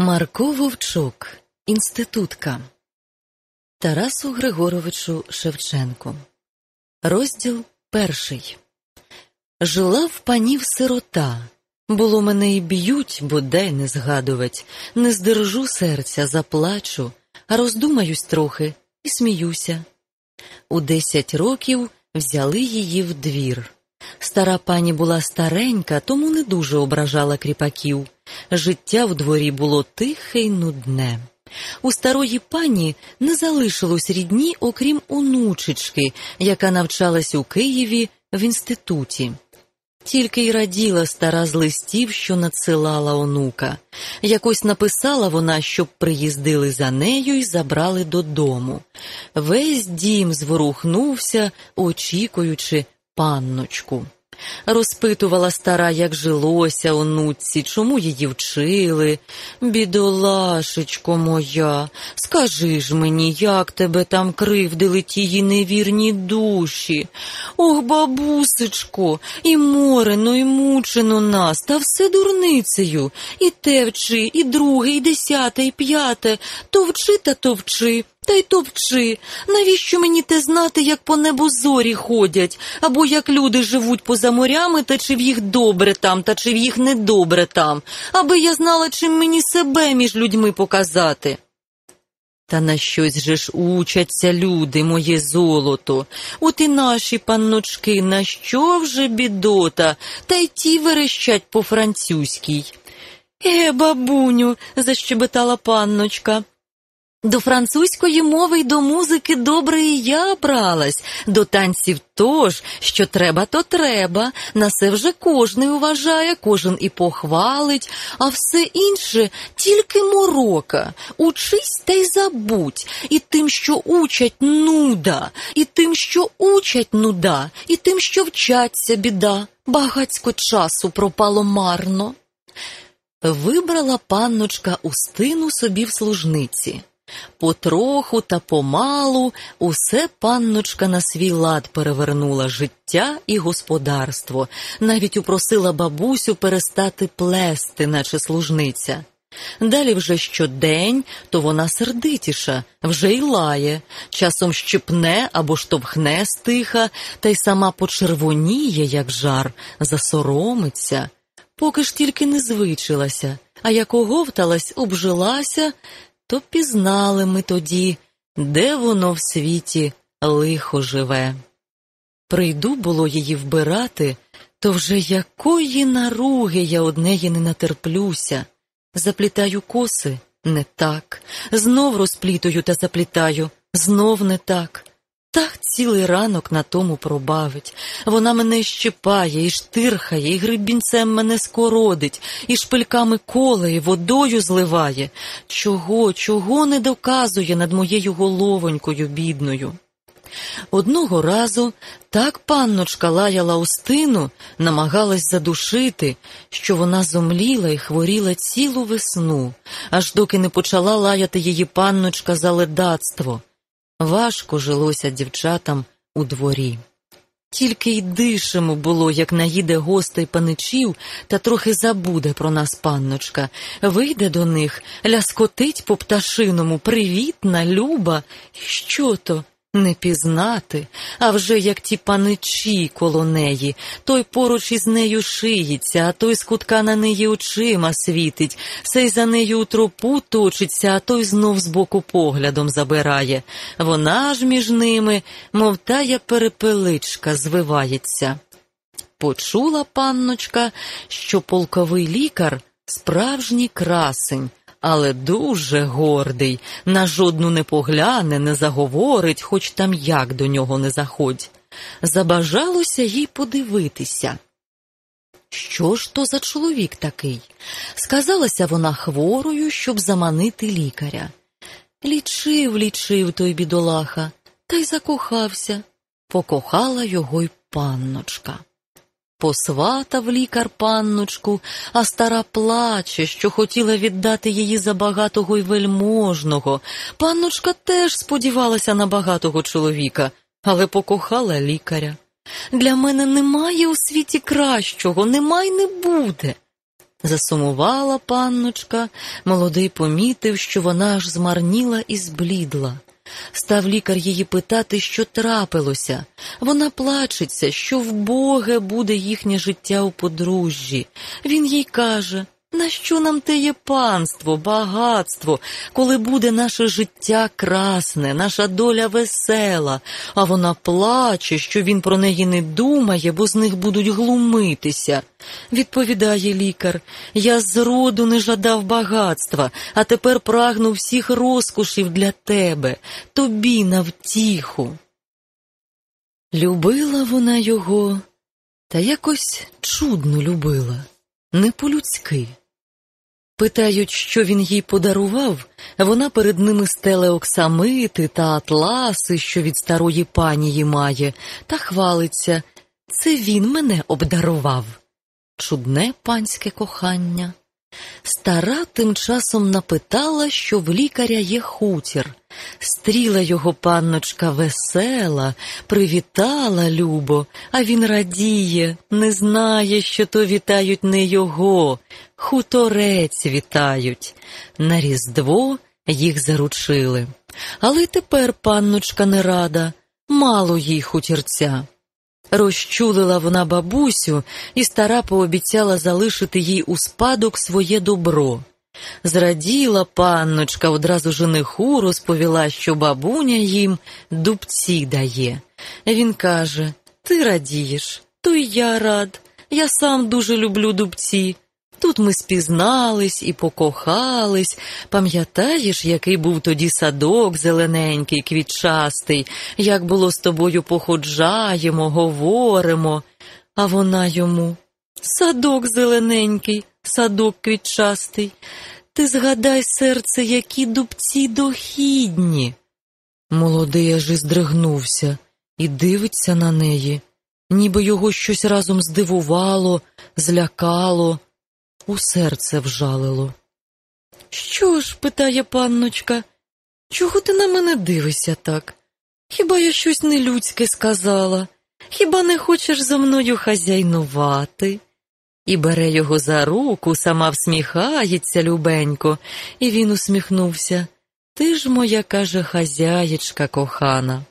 Марко Вовчук, інститутка Тарасу Григоровичу Шевченку. Розділ перший. Жила в панів сирота. Було мене і б'ють, бодай не згадувать. Не здержу серця, заплачу, а роздумаюсь трохи і сміюся. У десять років взяли її в двір. Стара пані була старенька, тому не дуже ображала кріпаків. Життя в дворі було тихе й нудне. У старої пані не залишилось рідні, окрім онучечки, яка навчалась у Києві в інституті. Тільки й раділа стара з листів, що надсилала онука. Якось написала вона, щоб приїздили за нею і забрали додому. Весь дім зворухнувся, очікуючи панночку. Розпитувала стара, як жилося онуці, чому її вчили. Бідолашечко моя, скажи ж мені, як тебе там кривдили тії невірні душі. Ох, бабусечко, і морено, і мучено нас, та все дурницею. І те вчи, і друге, і десяте, і п'яте. То вчи та то вчи. Та й товчи, навіщо мені те знати, як по небу зорі ходять, або як люди живуть поза морями, та чи в їх добре там, та чи в їх недобре там, аби я знала, чим мені себе між людьми показати. Та на щось же ж учаться люди, моє золото. От і наші панночки, на що вже бідота, та й ті верещать по французькій. Е, бабуню, защебетала панночка. До французької мови й до музики добре і я бралась, до танців тож, що треба, то треба. На це вже кожний уважає, кожен і похвалить, а все інше тільки морока. Учись та й забудь, і тим, що учать нуда, і тим, що учать нуда, і тим, що вчаться біда. Багацько часу пропало марно. Вибрала панночка Устину собі в служниці. Потроху та помалу усе панночка на свій лад перевернула життя і господарство, навіть упросила бабусю перестати плести, наче служниця. Далі вже щодень, то вона сердитіша, вже й лає, часом щепне або штовхне стиха, та й сама почервоніє, як жар, засоромиться, поки ж тільки не звичилася, а як оговталась, обжилася то пізнали ми тоді, де воно в світі лихо живе. Прийду було її вбирати, то вже якої наруги я од неї не натерплюся. Заплітаю коси не так, знов розплітую та заплітаю, знов не так. Так цілий ранок на тому пробавить. Вона мене щипає, і штирхає, і грибінцем мене скородить, і шпильками колеє, водою зливає. Чого, чого не доказує над моєю головонькою бідною? Одного разу так панночка лаяла Устину, намагалась задушити, що вона зомліла і хворіла цілу весну, аж доки не почала лаяти її панночка за ледацтво. Важко жилося дівчатам у дворі. Тільки й дишимо було, як наїде гостей паничів, та трохи забуде про нас панночка. Вийде до них, ляскотить по пташиному, привітна, люба. Що то? Не пізнати, а вже як ті паничі коло неї, той поруч із нею шиється, а той з кутка на неї очима світить, сей за нею у тропу точиться, а той знов збоку поглядом забирає. Вона ж між ними, мов тая перепеличка, звивається. Почула панночка, що полковий лікар справжній красень але дуже гордий, на жодну не погляне, не заговорить, хоч там як до нього не заходь. Забажалося їй подивитися. Що ж то за чоловік такий? Сказалася вона хворою, щоб заманити лікаря. Лічив, лічив той бідолаха, та й закохався. Покохала його й панночка. Посватав лікар панночку, а стара плаче, що хотіла віддати її за багатого й вельможного. Панночка теж сподівалася на багатого чоловіка, але покохала лікаря. Для мене немає у світі кращого, нема й не буде. Засумувала панночка, молодий помітив, що вона аж змарніла і зблідла. Став лікар її питати, що трапилося. Вона плачеться, що вбоге буде їхнє життя у подружжі. Він їй каже Нащо нам те є панство, багатство, коли буде наше життя красне, наша доля весела, а вона плаче, що він про неї не думає, бо з них будуть глумитися. Відповідає лікар, я зроду не жадав багатства, а тепер прагну всіх розкошів для тебе, тобі на втіху. Любила вона його, та якось чудно любила, не по-людськи. Питають, що він їй подарував, вона перед ними стеле оксамити та атласи, що від старої панії має, та хвалиться. Це він мене обдарував. Чудне панське кохання. Стара тим часом напитала, що в лікаря є хутір. Стріла його панночка весела, привітала любо, а він радіє, не знає, що то вітають не його, хуторець вітають. На Різдво їх заручили. Але тепер панночка не рада, мало їй хутірця. Розчулила вона бабусю, і стара пообіцяла залишити їй у спадок своє добро. Зраділа панночка, одразу жениху розповіла, що бабуня їм дубці дає. Він каже Ти радієш, то й я рад. Я сам дуже люблю дубці. Тут ми спізнались і покохались. Пам'ятаєш, який був тоді садок зелененький, квітчастий, як було з тобою походжаємо, говоримо. А вона йому садок зелененький, садок квітчастий. Ти згадай, серце, які дубці дохідні. Молодий аж і здригнувся і дивиться на неї, ніби його щось разом здивувало, злякало у серце вжалило. Що ж, питає панночка, чого ти на мене дивишся так? Хіба я щось нелюдське сказала? Хіба не хочеш зо мною хазяйнувати? І бере його за руку, сама всміхається любенько, і він усміхнувся. Ти ж моя, каже, хазяєчка кохана.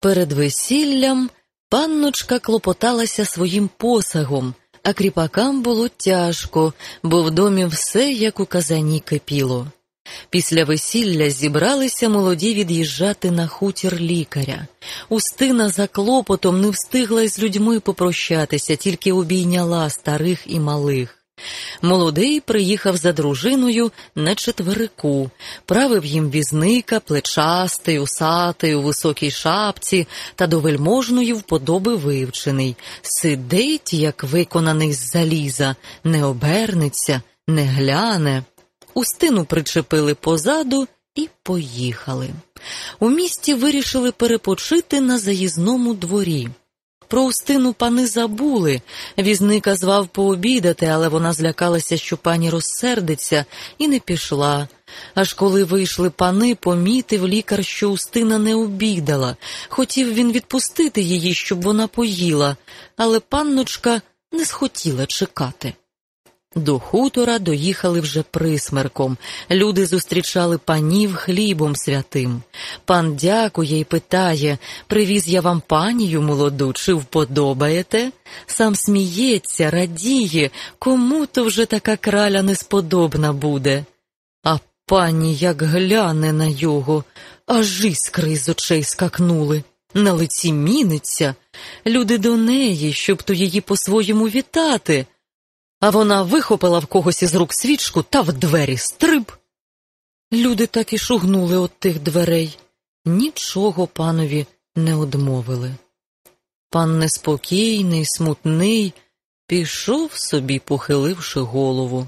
Перед весіллям панночка клопоталася своїм посагом а кріпакам було тяжко, бо в домі все як у казані кипіло. Після весілля зібралися молоді від'їжджати на хутір лікаря. Устина за клопотом не встигла з людьми попрощатися, тільки обійняла старих і малих. Молодий приїхав за дружиною на четверику, правив їм візника, плечастий, усатий, у високій шапці та до вельможної вподоби вивчений, сидить, як виконаний з заліза, не обернеться, не гляне. Устину причепили позаду і поїхали. У місті вирішили перепочити на заїзному дворі. Про Устину пани забули. Візника звав пообідати, але вона злякалася, що пані розсердиться, і не пішла. Аж коли вийшли пани, помітив лікар, що Устина не обідала. Хотів він відпустити її, щоб вона поїла, але панночка не схотіла чекати. До хутора доїхали вже присмерком. Люди зустрічали панів хлібом святим. Пан дякує й питає Привіз я вам панію молоду, чи вподобаєте? Сам сміється, радіє, кому то вже така краля несподобна буде. А пані як гляне на його, аж іскри з очей скакнули. На лиці міниться. Люди до неї, щоб то її по-своєму вітати а вона вихопила в когось із рук свічку та в двері стриб. Люди так і шугнули от тих дверей, нічого панові не одмовили. Пан неспокійний, смутний, пішов собі, похиливши голову.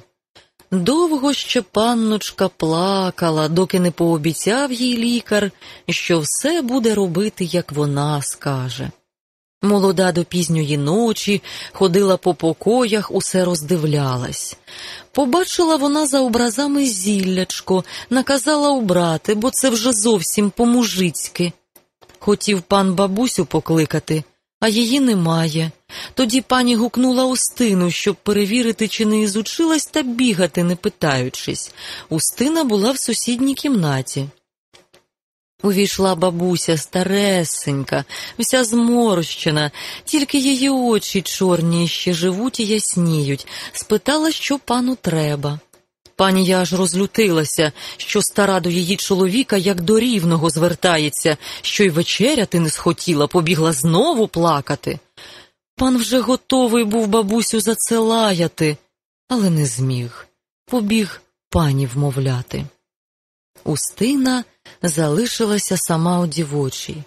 Довго ще панночка плакала, доки не пообіцяв їй лікар, що все буде робити, як вона скаже. Молода до пізньої ночі ходила по покоях, усе роздивлялась. Побачила вона за образами зіллячко, наказала убрати, бо це вже зовсім по-мужицьки. Хотів пан бабусю покликати, а її немає. Тоді пані гукнула Устину, щоб перевірити, чи не ізучилась та бігати, не питаючись. Устина була в сусідній кімнаті. Увійшла бабуся старесенька, вся зморщена, тільки її очі чорні ще живуть і ясніють, спитала, що пану треба. Пані я аж розлютилася, що стара до її чоловіка як до рівного звертається, що й вечеряти не схотіла, побігла знову плакати. Пан вже готовий був бабусю за це лаяти, але не зміг. Побіг пані вмовляти. Устина залишилася сама у дівочій.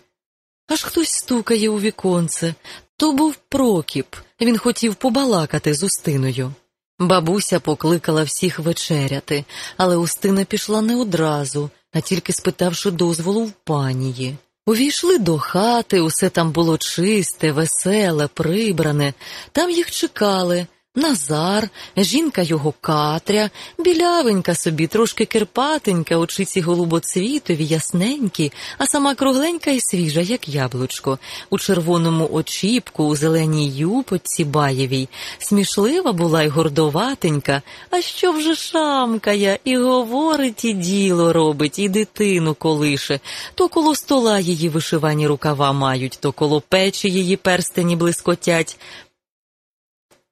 Аж хтось стукає у віконце. То був Прокіп. Він хотів побалакати з Устиною. Бабуся покликала всіх вечеряти, але Устина пішла не одразу, а тільки спитавши дозволу в панії. Увійшли до хати, усе там було чисте, веселе, прибране. Там їх чекали. Назар, жінка його Катря, білявенька собі, трошки кирпатенька, очиці голубоцвітові, ясненькі, а сама кругленька і свіжа, як яблучко, у червоному очіпку, у зеленій юпочці баєвій, смішлива була й гордоватенька, а що вже шамкає, і говорить, і діло робить, і дитину колише, то коло стола її вишивані рукава мають, то коло печі її перстені блискотять.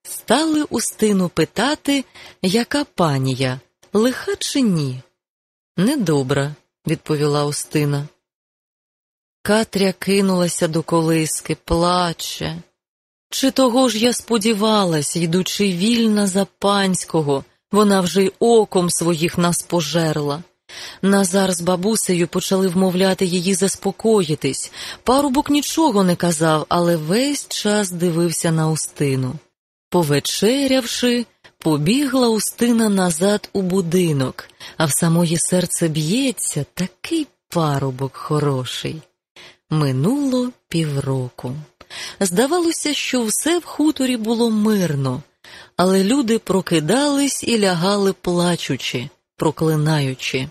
Стали Устину питати, яка панія, лиха чи ні? Недобра, відповіла Устина. Катря кинулася до колиски, плаче. Чи того ж я сподівалась, йдучи вільна за панського, вона вже й оком своїх нас пожерла. Назар з бабусею почали вмовляти її заспокоїтись. Парубок нічого не казав, але весь час дивився на Устину. Повечерявши, побігла Устина назад у будинок, а в самої серце б'ється такий парубок хороший. Минуло півроку. Здавалося, що все в хуторі було мирно, але люди прокидались і лягали плачучи, проклинаючи.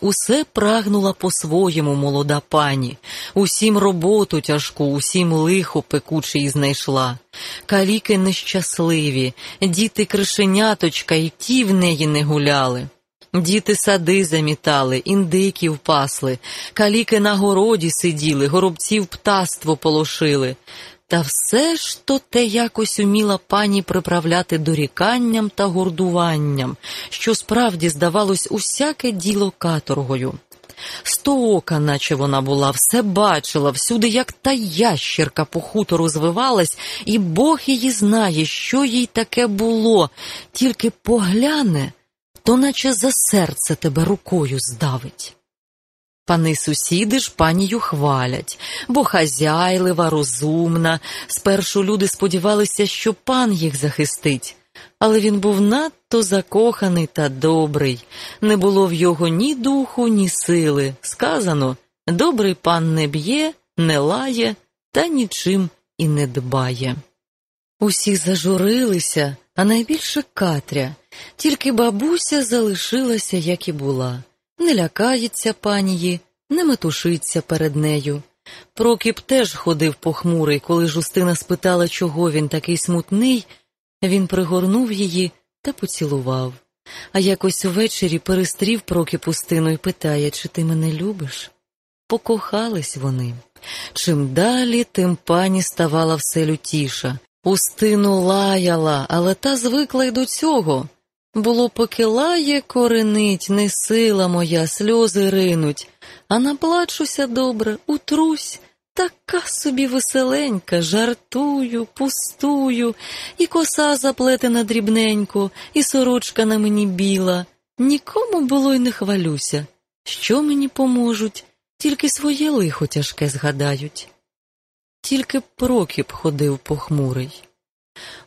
Усе прагнула по-своєму молода пані, усім роботу тяжку, усім лихо пекуче й знайшла. Каліки нещасливі, діти кришеняточка і ті в неї не гуляли. Діти сади замітали, індиків пасли, каліки на городі сиділи, горобців птаство полошили. Та все ж то те якось уміла пані приправляти доріканням та гордуванням, що справді здавалось усяке діло каторгою. Стоока, наче вона була, все бачила, всюди, як та ящерка по хутору звивалась, і Бог її знає, що їй таке було, тільки погляне, то наче за серце тебе рукою здавить. Пани сусіди ж панію хвалять, бо хазяйлива, розумна. Спершу люди сподівалися, що пан їх захистить, але він був надто закоханий та добрий. Не було в його ні духу, ні сили. Сказано добрий пан не б'є, не лає та нічим і не дбає. Усі зажурилися, а найбільше Катря, тільки бабуся залишилася, як і була не лякається панії, не метушиться перед нею. Прокіп теж ходив похмурий, коли Жустина спитала, чого він такий смутний, він пригорнув її та поцілував. А якось увечері перестрів Прокіп Устину і питає, чи ти мене любиш? Покохались вони. Чим далі, тим пані ставала все лютіша. Устину лаяла, але та звикла й до цього. Було, поки лає коренить, не сила моя, сльози ринуть, а наплачуся добре, утрусь, така собі веселенька, жартую, пустую, і коса заплетена дрібненько, і сорочка на мені біла. Нікому було й не хвалюся. Що мені поможуть, тільки своє лихо тяжке згадають. Тільки Прокіп ходив похмурий.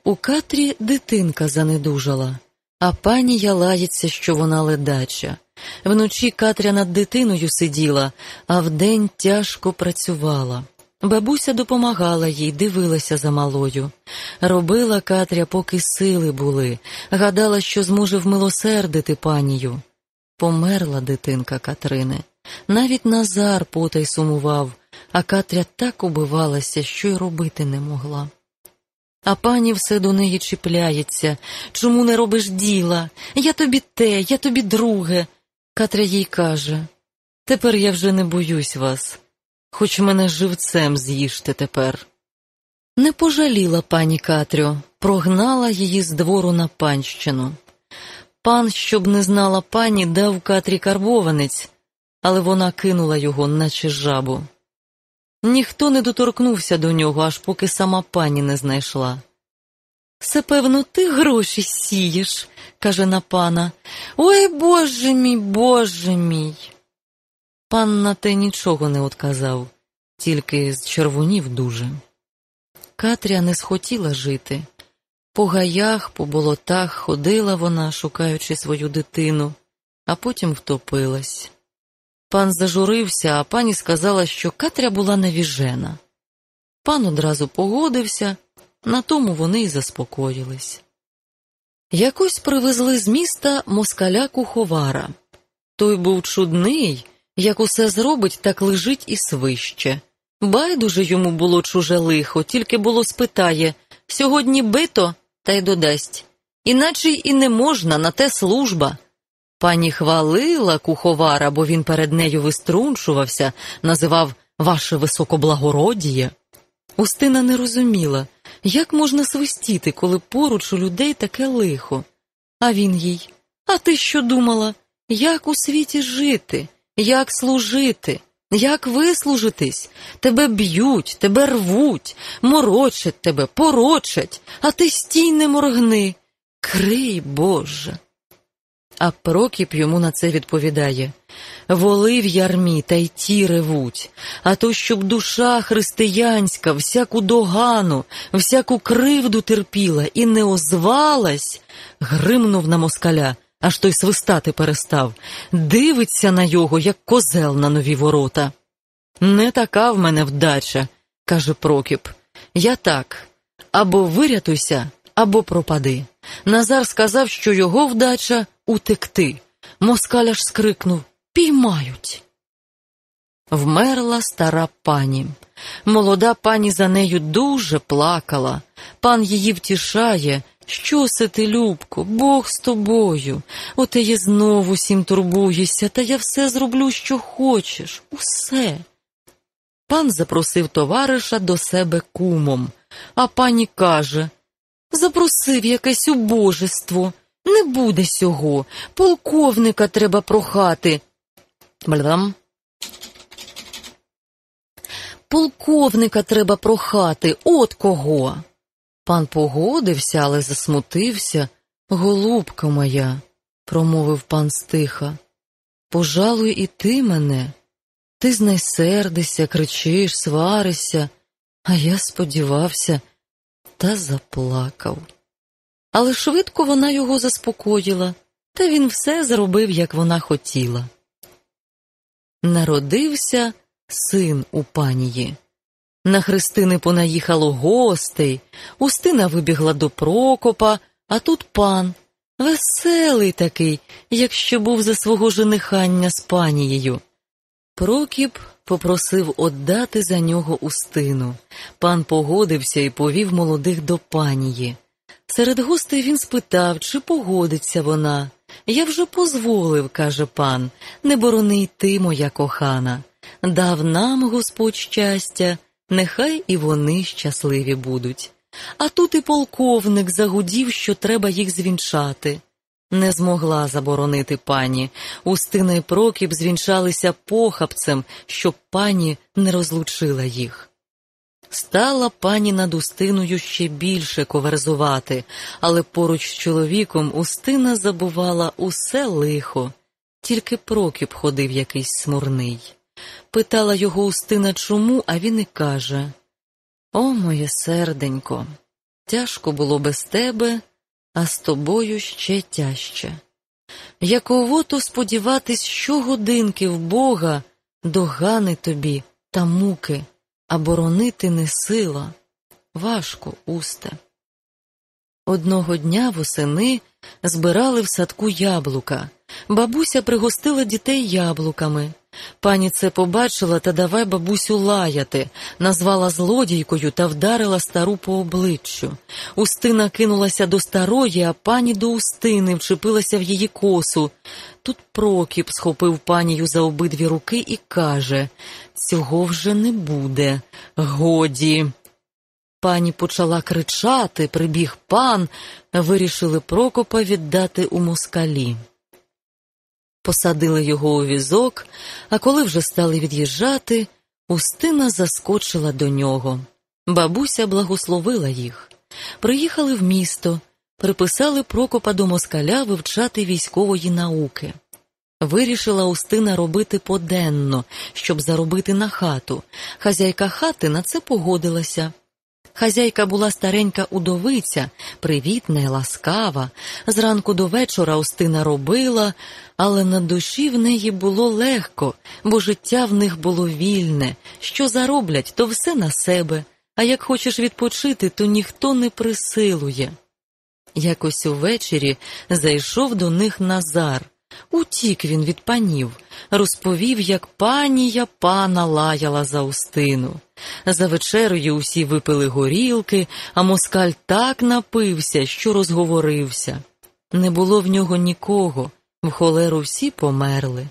У Катрі дитинка занедужала. А панія лається, що вона ледача. Вночі Катря над дитиною сиділа, а вдень тяжко працювала. Бабуся допомагала їй, дивилася за малою. Робила Катря, поки сили були, гадала, що зможе вмилосердити панію. Померла дитинка Катрини. Навіть Назар потай сумував, а Катря так убивалася, що й робити не могла. А пані все до неї чіпляється. Чому не робиш діла? Я тобі те, я тобі друге. Катря їй каже Тепер я вже не боюсь вас, хоч мене живцем з'їжте тепер. Не пожаліла пані Катрю, прогнала її з двору на панщину. Пан, щоб не знала пані, дав Катрі карбованець, але вона кинула його, наче жабу. Ніхто не доторкнувся до нього, аж поки сама пані не знайшла. Все, певно, ти гроші сієш, каже на пана. Ой боже мій, боже мій. Пан на те нічого не отказав, тільки з червонів дуже. Катря не схотіла жити. По гаях, по болотах ходила вона, шукаючи свою дитину, а потім втопилась. Пан зажурився, а пані сказала, що Катря була навіжена. Пан одразу погодився, на тому вони й заспокоїлись. Якось привезли з міста москаля куховара. Той був чудний, як усе зробить, так лежить і свище. Байдуже йому було чуже лихо, тільки було спитає сьогодні бито, та й додасть. Іначе і не можна, на те служба. Пані хвалила куховара, бо він перед нею виструнчувався, називав ваше високоблагородіє. Устина не розуміла, як можна свистіти, коли поруч у людей таке лихо. А він їй А ти що думала? Як у світі жити, як служити, як вислужитись? Тебе б'ють, тебе рвуть, морочать тебе, порочать, а ти стій не моргни. Крий, Боже. А Прокіп йому на це відповідає Воли в ярмі та й ті ревуть, а то, щоб душа християнська всяку догану, всяку кривду терпіла і не озвалась, гримнув на москаля, аж той свистати перестав, дивиться на його, як козел на нові ворота. Не така в мене вдача, каже Прокіп. Я так або вирятуйся, або пропади. Назар сказав, що його вдача утекти. Москаль аж скрикнув Піймають. Вмерла стара пані. Молода пані за нею дуже плакала. Пан її втішає. Що се ти, Любко, Бог з тобою. Оте я знову всім турбуюся, та я все зроблю, що хочеш, усе. Пан запросив товариша до себе кумом, а пані каже Запросив якесь убожество. Не буде сього. Полковника треба прохати. Блям. Полковника треба прохати, от кого. Пан погодився, але засмутився. Голубка моя, промовив пан стиха. Пожалуй, і ти мене. Ти знайсердишся, кричиш, сваришся, а я сподівався та заплакав. Але швидко вона його заспокоїла, та він все зробив, як вона хотіла. Народився син у панії. На хрестини понаїхало гостей, Устина вибігла до Прокопа, а тут пан, веселий такий, якщо був за свого женихання з панією. Прокіп попросив отдати за нього устину. Пан погодився і повів молодих до панії. Серед гостей він спитав, чи погодиться вона. Я вже позволив, каже пан, не борони й ти, моя кохана. Дав нам Господь щастя, нехай і вони щасливі будуть. А тут і полковник загудів, що треба їх звінчати. Не змогла заборонити пані. Устина й Прокіп звінчалися похапцем, щоб пані не розлучила їх. Стала пані над Устиною ще більше коверзувати, але поруч з чоловіком Устина забувала усе лихо, тільки Прокіп ходив якийсь смурний. Питала його Устина чому, а він і каже О, моє серденько, тяжко було без тебе, а з тобою ще тяжче. Яково то сподіватись щогодинки в Бога догани тобі та муки а боронити не сила, важко усте. Одного дня восени збирали в садку яблука. Бабуся пригостила дітей яблуками. Пані це побачила та давай бабусю лаяти, назвала злодійкою та вдарила стару по обличчю. Устина кинулася до старої, а пані до устини вчепилася в її косу. Тут Прокіп схопив панію за обидві руки і каже Цього вже не буде. Годі. Пані почала кричати, прибіг пан, вирішили Прокопа віддати у москалі. Посадили його у візок, а коли вже стали від'їжджати, Устина заскочила до нього. Бабуся благословила їх. Приїхали в місто, приписали Прокопа до москаля вивчати військової науки. Вирішила Устина робити поденно, щоб заробити на хату. Хазяйка хати на це погодилася. Хазяйка була старенька удовиця, привітна й ласкава. Зранку до вечора Устина робила, але на душі в неї було легко, бо життя в них було вільне. Що зароблять, то все на себе, а як хочеш відпочити, то ніхто не присилує. Якось увечері зайшов до них Назар. Утік він від панів, розповів, як панія пана лаяла за Устину. За вечерою усі випили горілки, а москаль так напився, що розговорився. Не було в нього нікого, в холеру всі померли.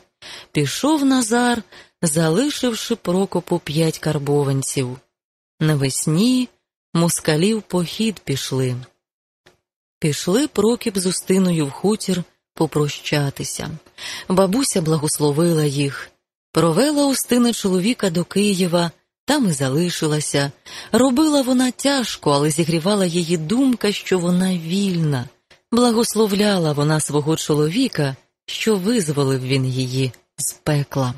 Пішов Назар, залишивши Прокопу п'ять карбованців. Навесні москалів похід пішли. Пішли Прокіп з Устиною в хутір попрощатися. Бабуся благословила їх, провела Устина чоловіка до Києва, там і залишилася. Робила вона тяжко, але зігрівала її думка, що вона вільна. Благословляла вона свого чоловіка, що визволив він її з пекла.